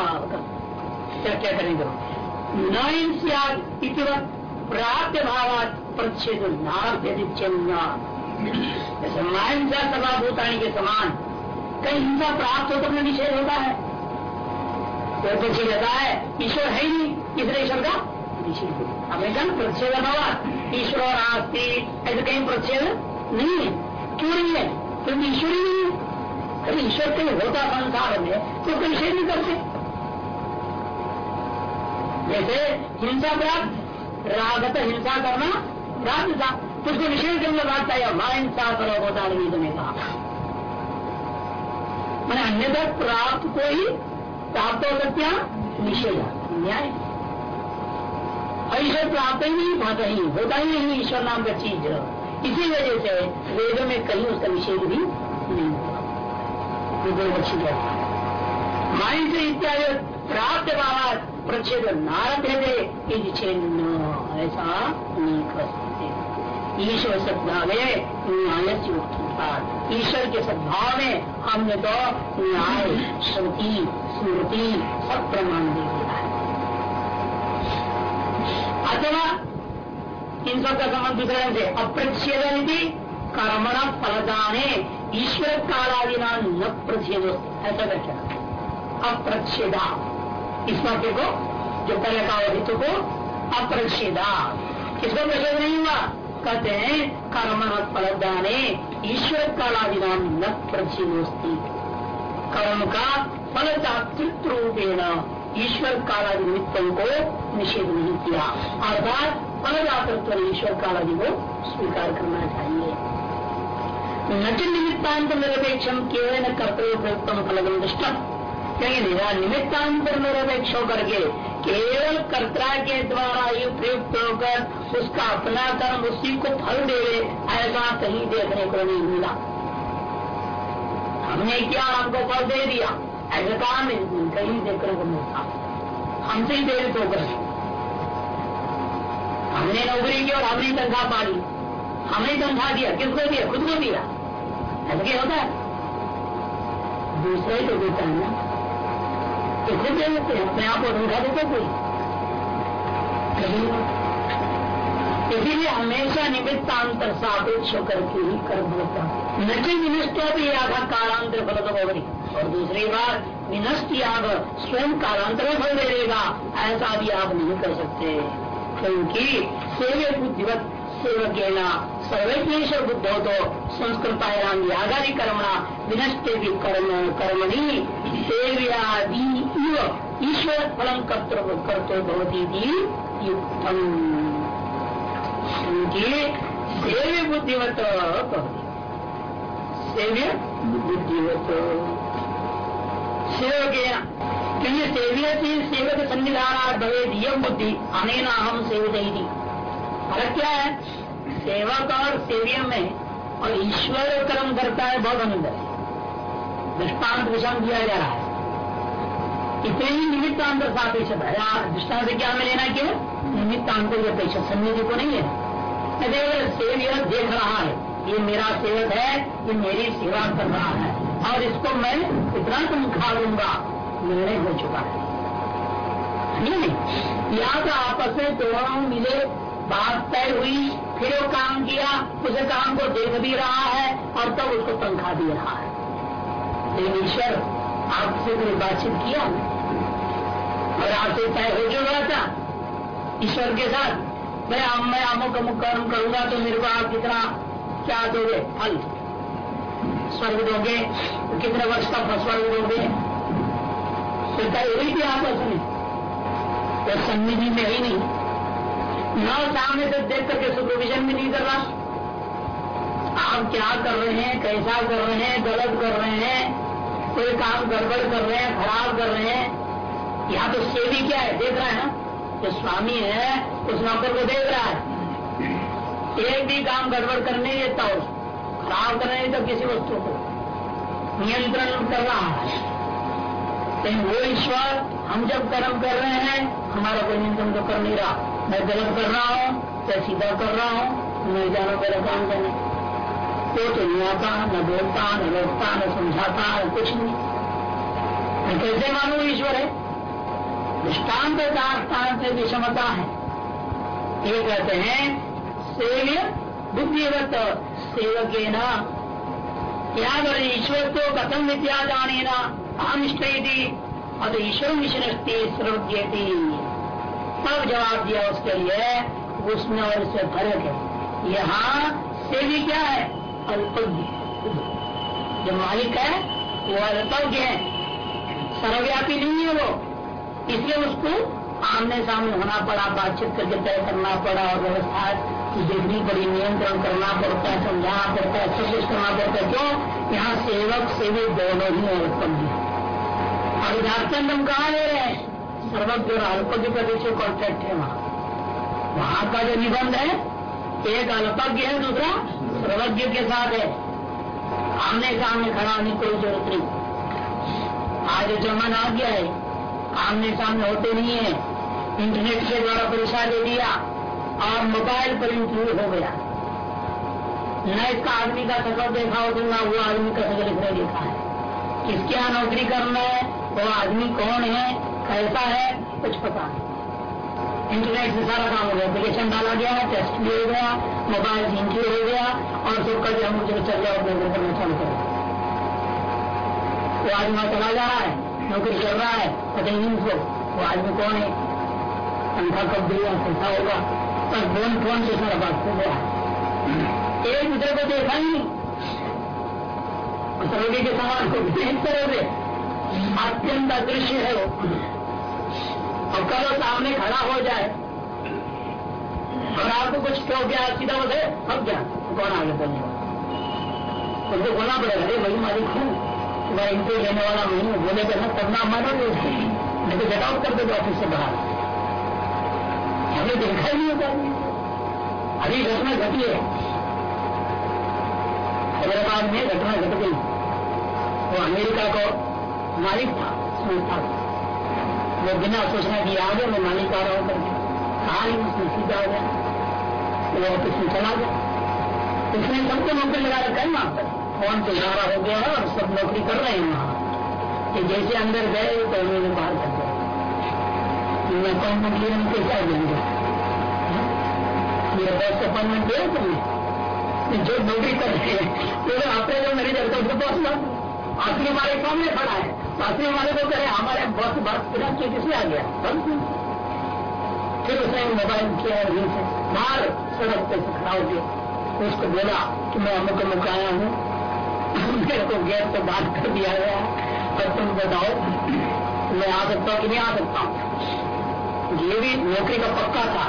क्या क्या करेंगे? न इनसे प्राप्त भावात नार्थ्यदिच्छेन्ना जैसे माइंसा सर्वाभूतानी के समान, कहीं हिंसा प्राप्त हो तो अपना निषेध होता है। कोई पक्षी कहता है, ईश्वर है ही नहीं इसलिए ईश्वर का आपने कहा, प्रच्छेद अभाव ईश्वर और आस्ती, ऐसे कहीं प्रच्छेद नहीं है। क्यों नहीं है? क्योंकि ईश्वर ही नहीं है। अरे ईश्वर कहीं होता संसार में? तो उसका निषेध नहीं करते। जैसे हिंसा प्राप्त रागत हिंसा करना था तो उसको निषेध करने बात है माँ हिंसा करो नहीं तुम्हें कहा। मैंने अन्यथा प्राप्त को ही प्राप्त हो सकते निषेध न्याय ईश्वर प्राप्त ही नहीं पाता ही होता ही नहीं ईश्वर नाम का चीज़। इसी वजह से वेदों में कहीं उसका निषेध भी नहीं होता। माइंड से इत्यादि प्राप्त बाबा प्रच्छेद नारद है ऐसा नहीं कर सकते ईश्वर सद्भाव न्याय से ईश्वर के सद्भाव में हमने तो न्याय श्रुति स्मृति सब प्रमाण दे दिया है अथवा इन सब का संबंध दूसरे से अप्रच्छेद कर्मण फलदाने ईश्वर कालादि नाम न प्रच्छेद ऐसा व्याख्या अप्रच्छेदा इस वाक्य को, जो पहले का हित को अप्रच्छेदा किसको प्रच्छेद नहीं हुआ। कहते हैं, कर्म फलदाने, ईश्वर कालादि न प्रच्छेदोस्ती कर्म का फलदातृत्व रूपेण ईश्वर कालादि निमित्तों को निषेध नहीं किया। अर्थात फलदातृत्व ईश्वर कालादि को स्वीकार करना चाहिए। नच निमित्तांत निरपेक्षम केवल कर्तव्य प्रयुक्तम फलगम दृष्टम। क्योंकि निमित्तांतर निरपेक्ष होकर के केवल कर्ता के द्वारा ही प्रयुक्त होकर उसका अपना कर्म उसी को फल दे ऐसा कहीं देखने को नहीं मिला। हमने क्या हमको फल दे दिया? ऐसा कहा नहीं कहीं देखने को मिलता। हमसे ही प्रेरित होकर। हमने नौकरी की और हमने तनख्वाह पा ली हमने तनख्वाह दिया। किसको दिया? खुद को दिया। ऐसा क्या होता है? दूसरे ही तो देता है ना। खुद दे देते हैं अपने आप को ढूंढा देते कोई। इसीलिए हमेशा निमित्तांतर सापेक्ष होकर के ही कर्म होता न कि विनष्ट भी आधा कालांतर फल तो होगी और दूसरी बात, विनष्ट याग स्वयं कालांतर में फल दे देगा, ऐसा भी आप नहीं कर सकते। क्योंकि सेवे बुद्धिवत सेवक सर्वेश बुद्धो तो संस्कृत यागादि कर्मणा विनष्टे भी कर्म कर्मणि, सेव्यादि ईश्वर फलम कर्तव्य करते भवती युक्तम। सेव्य बुद्धिवत सेव्य बुद्धिवत। सेवक क्योंकि सेव्य से सेवक संविधान भवे यम बुद्धि। अनेना हम सेवित फ़र्क क्या है सेवक और सेव्य में और ईश्वर कर्म करता है, बहुत अंदर दृष्टांत विषम दिया जा रहा है। इतने ही निमित्तांतर सापेक्ष दृष्टांत क्या में लेना क्यों? निमित्तांतर अपेक्षा सन्निधि को नहीं है। सेव्य देख रहा है। ये मेरा सेवक है, ये मेरी सेवा कर रहा है। और इसको मैं इतना तुम खा लूँगा निर्णय हो चुका है। नहीं या तो आपस में दोनों मिले, बात तय हुई, फिर वो काम किया, उसे काम को देख भी रहा है, और तब तो उसको पंखा दे रहा है। लेकिन ईश्वर आपसे कोई बातचीत किया। और आपसे तय हो चुका था ईश्वर के साथ। मैं मैं अमुक अमुक कर्म करूँगा तो मेरे को आप कितना क्या दोगे? फल स्वर्ग दोगे? कितने वर्ष का स्वर्ग दोगे? तो तय हुई थी आपस में तो सन्निधि में ही नहीं। न सामने से देख करके सुपरविजन भी नहीं कर रहा। आप क्या कर रहे हैं, कैसा कर रहे हैं, गलत कर रहे हैं? कोई काम गड़बड़ कर रहे हैं, खराब कर रहे हैं, यहाँ तो सेवी क्या है? देख रहा है ना? जो स्वामी है, उस नौकर को देख रहा है। एक भी काम गड़बड़ करने देता हो खराब करने देता किसी वस्तु को। नियंत्रण कर रहा है। लेकिन वो ईश्वर, हम जब कर्म कर रहे हैं, हमारा कोई नियंत्रण तो कर नहीं रहा। मैं गलत कर रहा हूँ या सीधा कर रहा हूँ, मैं जाना मेरा काम करने। वो तो नहीं आता न बोलता न रोकता न समझाता न कुछ नहीं। कैसे मानू ईश्वर है? दृष्टांत स्थान से विषमता है। ये कहते हैं, सेव्य बुद्धिवत सेवक न क्या करें ईश्वर तो कथम विद्या जाने ना अनिष्ट अत ईश्वर मिश्रस्ती सर्वज्ञती। तब जवाब दिया उसके लिए, उसमें और इससे फ़र्क है। यहाँ से भी क्या है? अल्पज्ञ जो मालिक है, वो अल्पज्ञ है। सर्वव्यापी नहीं है वो। इसलिए उसको आमने सामने होना पड़ा, बातचीत करके तय करना पड़ा और व्यवस्था देखनी पड़ी नियंत्रण करना पड़ता है, समझाना पड़ता है कुछ करना पड़ता है क्यों यहाँ सेवक सेवी दोनों ही अल्पज्ञ झारखंड हम कहा ले रहे हैं? सर्वज्ञ और अल्पज्ञ के बीच कॉन्ट्रैक्ट है वहाँ। वहाँ का जो निबंध है, एक अल्पज्ञ है, दूसरा सर्वज्ञ के साथ है। आमने सामने खड़ा होने कोई ज़रूरत नहीं। आज जमाना आ गया है। आमने सामने होते नहीं है। इंटरनेट के द्वारा परीक्षा दे दिया और मोबाइल पर इंटरव्यू हो गया। न इसका आदमी का शकल देखा हो तो ना वो आदमी का सफ़र इसने देखा है। किसके यहाँ नौकरी करना है? वो आदमी कौन है? कैसा है? कुछ पता नहीं। इंटरनेट से सारा काम हो गया। एप्लीकेशन डाला गया टेस्ट भी हो गया मोबाइल इंट्री हो गया, और सब कल हम मुझे चल जाओ अपने घर करना चालू करो। वो आदमी वहाँ चला जा रहा है, नौकरी कर रहा है, पता नहीं उसको, वो आदमी कौन है? पंखा कब देगा कैसा होगा? पर फ़ोन फ़ोन से सारा बात हो गया। एक दूसरे को देखा ही नहीं। के समान को से अत्यंत अदृश्य है वो। और कल सामने खड़ा हो जाए। और आपको कुछ क्यों क्या सीधा बोले, अब क्या कौन आगे बोलने उनको बोलना पड़ेगा अरे वही मालिक हूँ। मैं इनको लेने वाला नहीं हूँ। बोले तो ना करना मानो नहीं तो गेट कर दो ऑफ़िस से बाहर। हमने देखा ही नहीं होता अभी घटना घटी है। हैदराबाद में घटना घट गई। वो अमेरिका को मालिक था संस्था वो बिना सोचना कि आगे मैं मालिक आ रहा हूँ करके। कहा उसने सीधा आ गया। वो ऑफ़िस चला गया। उसने सबको नौकरी लगा रखा है वहाँ पर। फ़ोन पे इशारा हो गया है और सब नौकरी कर रहे हैं वहाँ कि जैसे अंदर गए तो उन्होंने बाहर कर दिया। अपॉइंटमेंट लिए कैसे आ जाएँगे मेरे बॉस को अपॉइंटमेंट दिया तुमने जो नौकरी कर रहे हैं तो आपने जो मेरे जब तक बॉस ना असली हमारे सामने खड़ा है। तो वाले को कहे हमारे बॉस बात बिना के किसे आ गया। फिर उसने मोबाइल किया बाहर सड़क पे खड़ा होकर उसको बोला कि मैं अमुक अमुक आया हूँ। मेरे को गेट पे बात कर दिया गया। है और तुम बताओ, मैं आ सकता हूँ कि नहीं आ सकता हूँ? ये भी नौकरी का पक्का था।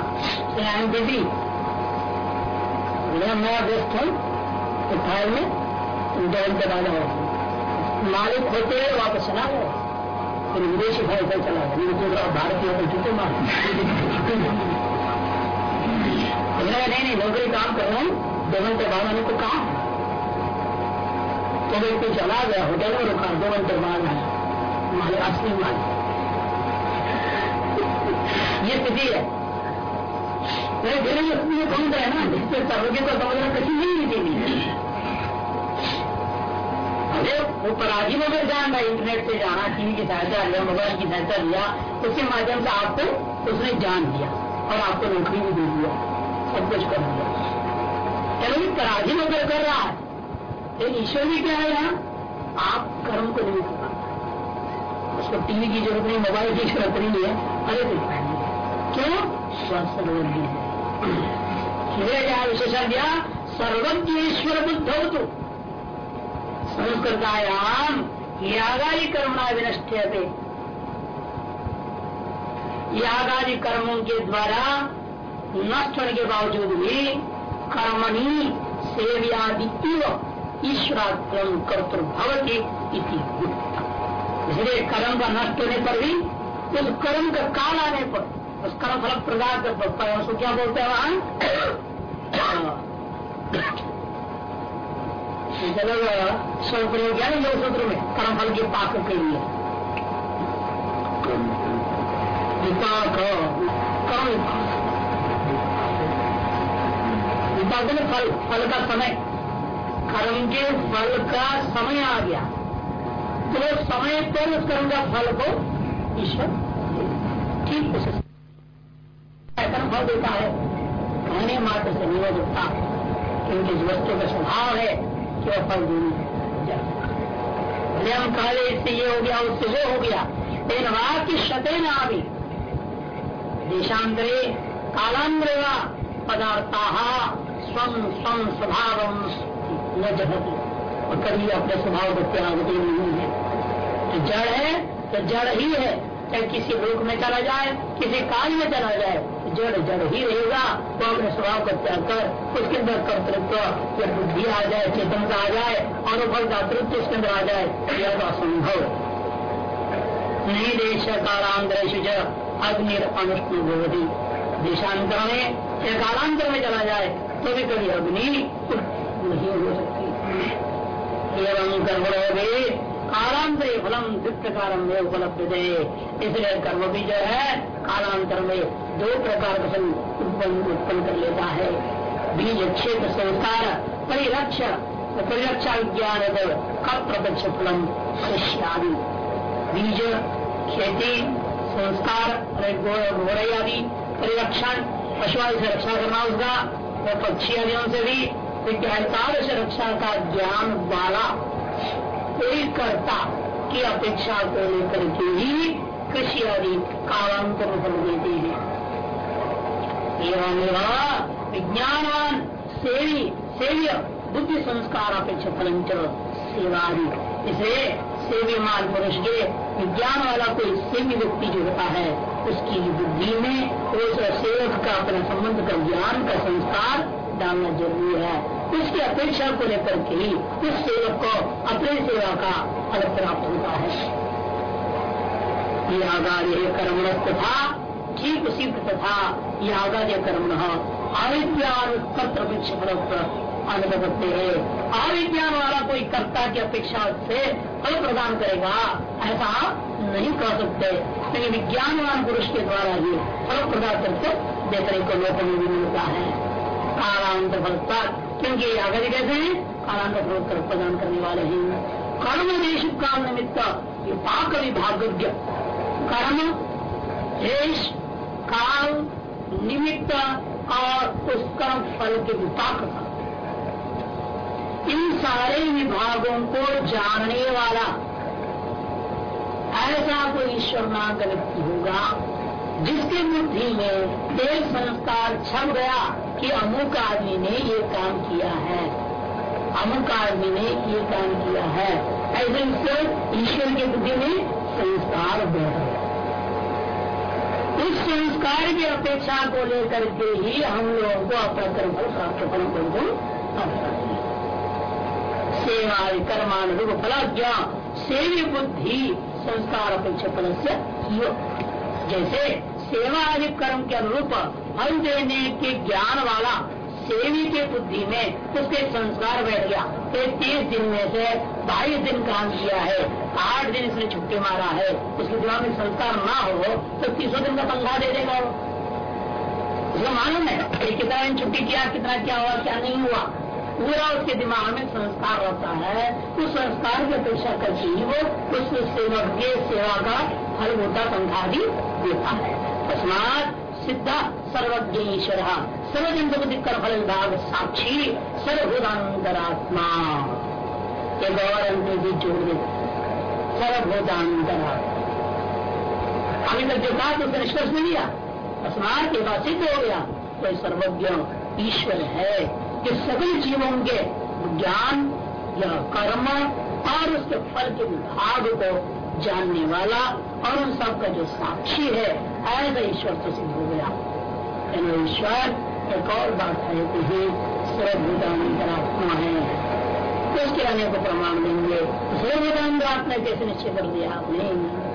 I am busy. मैं व्यस्त हूँ? तो फ़ाइल में तुम दो घंटे बाद आओ। मालिक होते हुए वापस चला गए फिर विदेशी फ़ाइल पर चला गया। भारतीय को चुके मार नहीं नहीं, नौकरी काम कर रहा हूँ। दो घंटे बाद आने को कहा तो व्यक्ति चला गया, होटल में रुका, दो घंटे बाद आया। मालिक असली मालिक। ये स्थिति है। मेरे धीरे में कौन रहे ना, जिससे सर्वज्ञ को समझना कठिन नहीं थी अरे वो पराधीन अगर जान रहा इंटरनेट से जाना टीवी की सहायता लिया मोबाइल की सहायता लिया, उसके माध्यम से आपको उसने जान दिया और आपको नौकरी भी दे दिया, सब कुछ कर दिया। चलो ये पराधीन अगर कर रहा है। लेकिन ईश्वर भी क्या है यहाँ? आप कर्म को नहीं कर उसको टीवी की ज़रूरत नहीं मोबाइल की ज़रूरत नहीं है अरे क्यों? सर्वज्ञ है। विशेषण दिया? सर्वज्ञ ईश्वर बुद्ध हो तो संस्कृतायाम यागादि कर्मणा विनष्ट यागादि कर्मों के द्वारा नष्ट होने के बावजूद भी कर्मणि सेव्यादि ईश्वराक्रम कर्तुर्भवती इति इसलिए कर्म का नष्ट होने पर भी, उस कर्म का काल आने पर, उस कर्म फल प्रदान उसको क्या बोलते हैं वहाँ? चलो सौ प्रयोग किया ना सूत्र में कर्म फल के पाक के लिए विपाक कर्म फल फल का समय कर्म के फल का समय आ गया तो समय पर उस कर्म का फल को ईश्वर ठीक कर्म फल देता है कहने मात्र से नियोजकता क्योंकि इस वस्तु का स्वभाव है कि वह फल देनी है? कह रहे इससे ये हो गया, उससे वो हो गया। लेकिन वाक्य ना भी देशांतरे कालांतरेगा पदार्था स्वम स्वम स्वभाव न जगती और कभी अपने स्वभाव को त्यागते नहीं है। तो जड़ है तो जड़ ही है। चाहे किसी लोक में चला जाए, किसी काल में चला जाए जड़ जड़ ही रहेगा। तो अपने स्वभाव को त्याग कर, उसके अंदर कर्तृत्व या बुद्धि आ जाए, चेतनता आ जाए फल दातृत्व उसके अंदर आ जाए यह तो असंभव नहीं देश कालांतरेश अग्नि अनुष्ण भवती देशांतर में या कालांतर में चला जाए तो भी कभी अग्नि नहीं हो सकती। एवं गर्भरोगे कालांतरे फलम प्रकार में उपलब्ध दे इसलिए कर्म भी जो है, कालांतर में दो प्रकार का उत्पन्न कर लेता है। बीज, क्षेत्र संस्कार परिरक्ष, परिरक्षा विज्ञान का प्रत्यक्ष फलम आदि बीज, खेती संस्कार घोड़े आदि, परिरक्षण पशुआदि से रक्षा करना उसका, और पक्षी आदियों से भी विज्ञान से रक्षा का ज्ञान वाला कोई कर्ता की अपेक्षा को लेकर के ही कृषि आदि कालांतर फल देते हैं। एवं विज्ञानवान, सेवी, सेव्य, बुद्धि संस्कार अपेक्षा फल सेवादि। इसे सेव्यमान पुरुष के विज्ञान वाला कोई सेव्य व्यक्ति जो होता है, उसकी बुद्धि में उस सेवक का अपने संबंध का ज्ञान का संस्कार डालना ज़रूरी है। उसकी अपेक्षा को लेकर के उस सेवक को अपने सेवा का फल प्राप्त होता है। ये आगार्य कर्म तथा ठीक उसी तथा ये आगार्य कर्म अविज्ञान कर्त अनुभवते है। अविज्ञान वाला कोई कर्ता की अपेक्षा से फल प्रदान करेगा, ऐसा नहीं कह सकते। क्योंकि विज्ञानवान पुरुष के द्वारा ही फल प्रदान करके देखने को लोगों में भी मिलता है। कालांत फलता क्योंकि अगर कैसे हैं। कालांत फल प्रदान करने वाले हैं। कर्म देश काल निमित्त। ये पाक विभाग्य कर्म देश, काल, निमित्त और उस कर्म फल के विपाक का। इन सारे विभागों को जानने वाला, ऐसा कोई ईश्वर नाम व्यक्ति होगा जिसके बुद्धि में देव संस्कार छप गया कि अमुक आदमी ने ये काम किया है। अमुक आदमी ने ये काम किया है। ऐसे ईश्वर की बुद्धि में संस्कार बैठ गया उस संस्कार की अपेक्षा को लेकर के ही हम लोगों को अपना कर्म फल प्राप्त फल को सेवा कर्मानुरूप फलाज्ञा, सेवी बुद्धि, संस्कार अपेक्षा फल से जैसे सेवा आदि कर्म के अनुरूप फल देने के ज्ञान वाला सेवी के बुद्धि में उसके संस्कार बैठ गया। तीस दिन में से बाईस दिन काम किया है, आठ दिन इसने छुट्टी मारा है। उसके दिमाग में संस्कार ना हो तो तीसों दिन का तनख्वाह दे देगा वो। मालूम है कि कितना दिन छुट्टी किया, कितना क्या हुआ, क्या नहीं हुआ। पूरा उसके दिमाग में संस्कार रहता है। उस संस्कार की अपेक्षा करके ही वो उस सेवक के सेवा का फल होता है। तस्मात सिद्ध सर्वज्ञ ईश्वर सर्वजन फल विभाग साक्षी सर्वभूतांतरात्मा एक और अंत भी जोड़ देता सर्वभूतांतरा अभी तक जो कहा तो उसका निष्कर्ष नहीं लिया अस्मार के बाद सिद्ध हो गया तो सर्वज्ञ ईश्वर है कि सभी जीवों के ज्ञान या कर्म और उसके फल के विभाग को जानने वाला और उन सब का जो साक्षी है ऐसा ईश्वर से सिद्ध हो गया। ईश्वर एक और बात है कि ही। सर्वभूतांतरात्मा है उसके आने को प्रमाण देंगे। सर्वभूतांतरात्मा कैसे निश्चय कर दिया आपने?